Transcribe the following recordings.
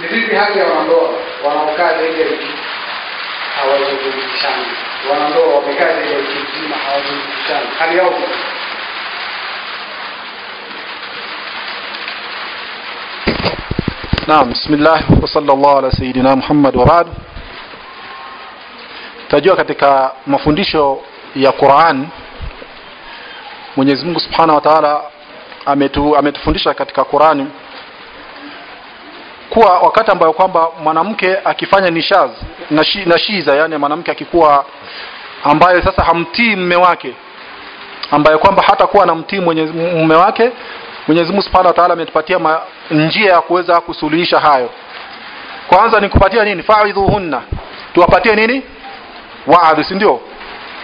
ni vipi haki ya wanandoa wanaokaa zaidi ya wiki hawazungumzishani wanandoa wamekaa zaidi ya wiki nzima hawazungumzishani hali yao? Naam, bismillah wa sallallahu ala sayidina Muhammad wa baad. Tajua katika mafundisho ya Qur'an Mwenyezi Mungu Subhanahu wa Ta'ala ametu, ametufundisha katika Qur'ani kuwa wakati ambayo kwamba mwanamke akifanya nishaz na shiza, yani mwanamke akikuwa ambaye sasa hamtii mume wake ambaye kwamba hata kuwa anamtii mume wake Mwenyezi Mungu Subhanahu wa Ta'ala ametupatia njia ya kuweza kusuluhisha hayo. Kwanza ni kupatia nini? Fa'idhuhunna. Tuwapatie nini? Waadhi, si ndio?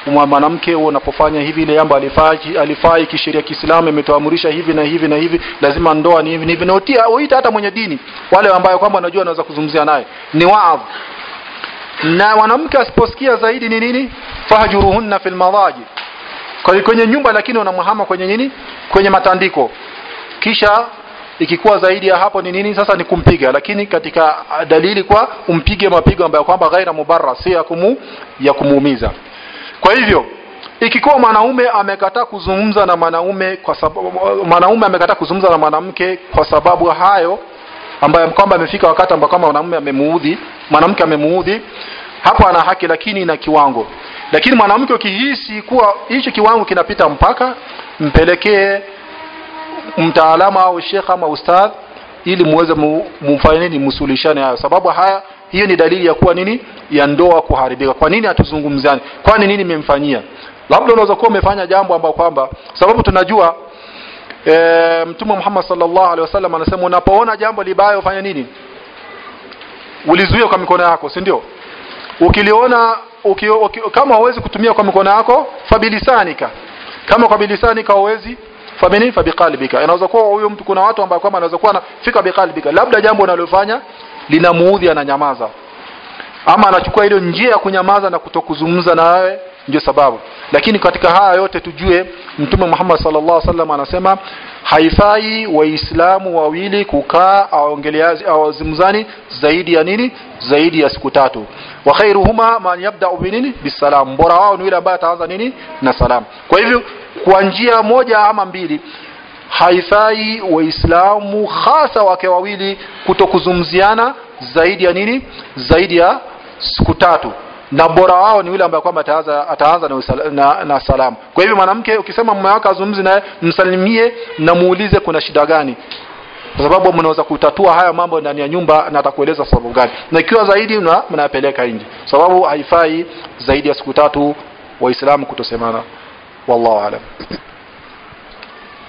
Mwa- Mwanamke unapofanya hivi ile jambo alifai alifai kisheria Kiislamu imetuamurisha hivi na hivi na hivi, lazima ndoa ni hivi na hivi. Na utia uita hata mwenye dini, wale ambao kwamba anajua anaweza kuzungumzia naye. Ni waaz Na mwanamke asiposikia zaidi ni nini? Fahjuruhunna fil madaji. Kwa kwenye nyumba lakini wanamhama kwenye nini? Kwenye matandiko kisha ikikuwa zaidi ya hapo ni nini sasa ni kumpiga lakini katika dalili kwa umpige mapigo ambayo kwamba ghaira mubarra si ya kumu ya kumuumiza kwa hivyo ikikuwa mwanaume amekataa kuzungumza na mwanaume kwa sababu mwanaume amekataa kuzungumza na mwanamke kwa sababu hayo ambayo kwamba amefika wakati ambao kama mwanamume amemuudhi mwanamke amemuudhi hapo ana haki lakini na kiwango. Lakini mwanamke ukihisi kuwa hicho kiwango kinapita mpaka mpelekee mtaalamu au shekh ama ustadh ili muweze mumfanyeni msulishane hayo. Sababu haya hiyo ni dalili ya kuwa nini ya ndoa kuharibika. Kwa nini hatuzungumzani kwani nini nimemfanyia? labda unaweza kuwa umefanya jambo ambalo kwamba sababu tunajua e, mtume Muhammad sallallahu alaihi wasallam anasema unapoona jambo libaya ufanye nini? Ulizuia kwa mikono yako si ndio? Ukiliona uki, uki, kama huwezi kutumia kwa mikono yako fabilisanika. Kama kwa bilisanika huwezi fabini fabiqalbika inaweza kuwa huyo mtu kuna watu ambao kwamba anaweza kuwa anafika biqalbika labda jambo unalofanya linamuudhi ananyamaza ama anachukua ile njia ya kunyamaza na kutokuzungumza na wewe ndio sababu. Lakini katika haya yote tujue mtume Muhammad sallallahu alaihi wasallam anasema haifai waislamu wawili kukaa awazimzani zaidi ya nini? Zaidi ya siku tatu. Wa khairuhuma man yabda'u binini bisalam bora wao ni yule ambaye ataanza nini? Na salam. Kwa hivyo kwa njia moja ama mbili haifai waislamu hasa wake wawili kutokuzumziana zaidi ya nini? Zaidi ya siku tatu. Na bora wao ni yule ambaye kwamba ataanza na, na, na salamu. Kwa hivyo mwanamke ukisema mume wako azungumzi naye msalimie na muulize kuna shida gani. Kwa sababu mnaweza kutatua haya mambo ndani ya nyumba na atakueleza sababu gani na ikiwa zaidi mnayapeleka nje. Sababu haifai zaidi ya siku tatu waislamu kutosemana. Wallahu alam